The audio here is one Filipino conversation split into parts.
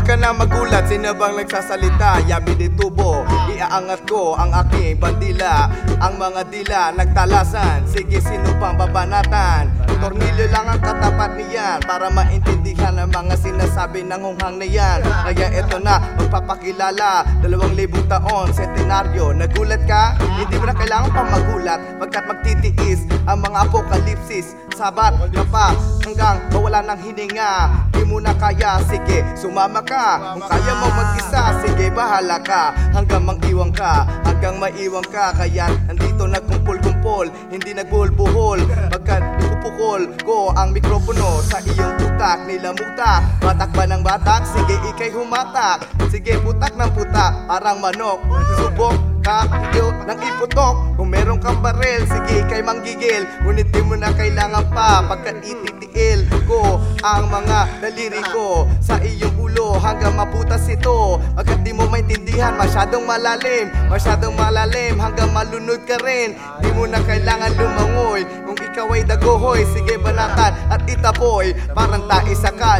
Huwag ka na magulat, sino bang nagsasalita? Yabi di tubo, iaangat ko ang aking bandila. Ang mga dila nagtalasan, sige sino pang babanatan? Tornilyo lang ang katapat niyan Para maintindihan ang mga sinasabi ng hunghang na yan. Kaya eto na, magpapakilala Dalawang libong taon, sentenaryo Nagulat ka? Hindi mo na kailangan pang magulat Pagkat magtitiis ang mga apokalipsis. Sabat ka pa hanggang mawala ng hininga. Di mo na kaya, sige, sumama ka Kung kaya mo mag-isa, sige, bahala ka. Hanggang mang-iwang ka, hanggang maiwang ka. Kaya nandito nagkumpul-kumpul, hindi nagbulbuhol Pagkat ipupukol ko ang mikropono Sa iyong putak, nilamutak. Batak ba ng batak? Sige, ikay humatak. Sige, putak ng putak, parang manok. Subok ka, iyo ng iputok. Kung meron kang barel, sige kay manggigil. Ngunit di mo na kailangan pa Pagkat ititiil ko ang mga daliri ko Sa iyong ulo. Hanggang maputas ito Pagkat di mo maintindihan, masyadong malalim Masyadong malalim. Hanggang malunod ka rin. Di mo na kailangan lumangoy. Kung ikaw ay dagohoy, sige banatan at itaboy. Parang tae sa kalye,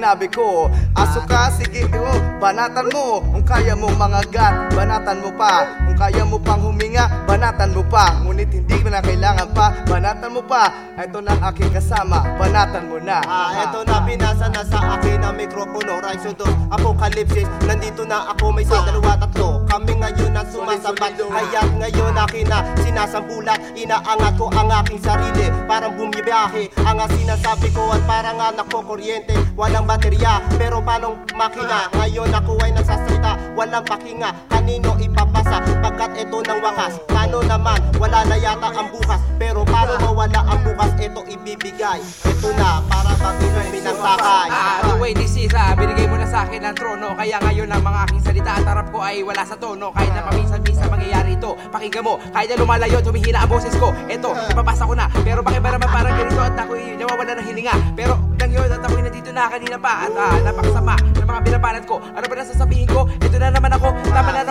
sinabi ko Aso ka, sige oh, banatan mo Kung kaya mo mga gat, banatan mo pa Kung kaya mo pang huminga, banatan mo pa Ngunit hindi mo na kailangan pa, banatan mo pa Ito na aking kasama, banatan mo na. Ah, eto na pinasa na sa akin ang mikropono. Rise to Apocalypsis Nandito na ako may sa dalawa tatlo. Kami ngayon ang sumasabat. Kaya't ngayon akin na sinasambulat. Inaangat ko ang aking sarili. Parang bumibiyahe. Ang sinasabi ko at parang anak ko kuryente Walang baterya pero paano makina. Ngayon ako ay nagsasalita Walang pakinga. Kanino ipapasa? Pagkat ito ng wakas Paano naman wala na yata ang bukas Pero paano mawala ang bukas Ito ibibigay. Ito na para pag-inumin ng takay Ah, the way is, ah, binigay mo na sa akin ang trono. Kaya ngayon ang mga aking salita at harap ko ay wala sa tono. Kahit na paminsan-minsan mangyayari ito. Pakinggan mo, kahit na lumalayo, tumihina ang boses ko. Eto, ipapasa ko na. Pero bakit ba naman parang ganito at ako'y nawawala ng hininga Pero lang yun at ako'y nandito na kanina pa. At ah, napakasama ng mga binabanat ko. Ano ba na sasabihin ko? Ito na naman ako, tama na ito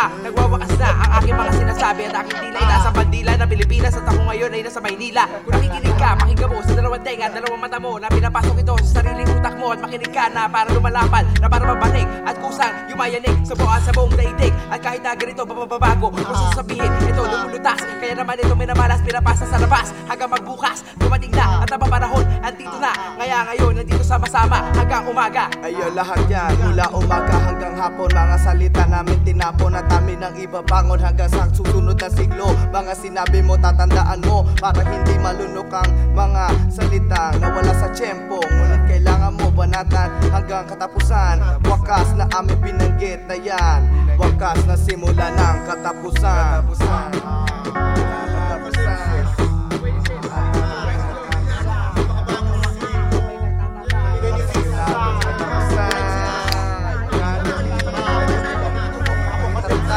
Ah, nagwawakas na ang aking mga sinasabi At aking dilay. Nasa bandila ng Pilipinas At ako ngayon ay nasa Maynila. Kung nakikinig ka, pakinggan mo sa dalawang tenga dalawang mata mo Na pinapasok ito sa sariling utak mo At makinig ka na para lumalapad Na para mabanig at kusang yumayanig Sa buwan sa buong daigdig. At kahit na ganito bababago Kung sasabihin ito lumulutas. Kaya naman ito minamalas pinapasa sa labas Hanggang magbukas dumating na at napapanahon Andito na Ngaya ngayon nandito sama-sama hanggang umaga. Ayo lahat yan Mula umaga hanggang hapon. Mga salita namin tinapon At amin ang ibabangon Hanggang sa susunod na siglo. Mga sinabi mo tatandaan mo Para hindi malunok ang mga salita Nawala sa tiyempo. Ngunit kailangan mo banatan Hanggang katapusan. Wakas na aming binanggit na yan. Wakas na simula ng katapusan. Katapusan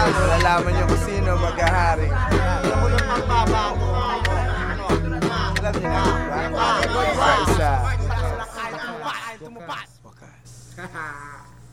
Malalaman nyo kung sino maghahari. Ako ng pagbabago Alam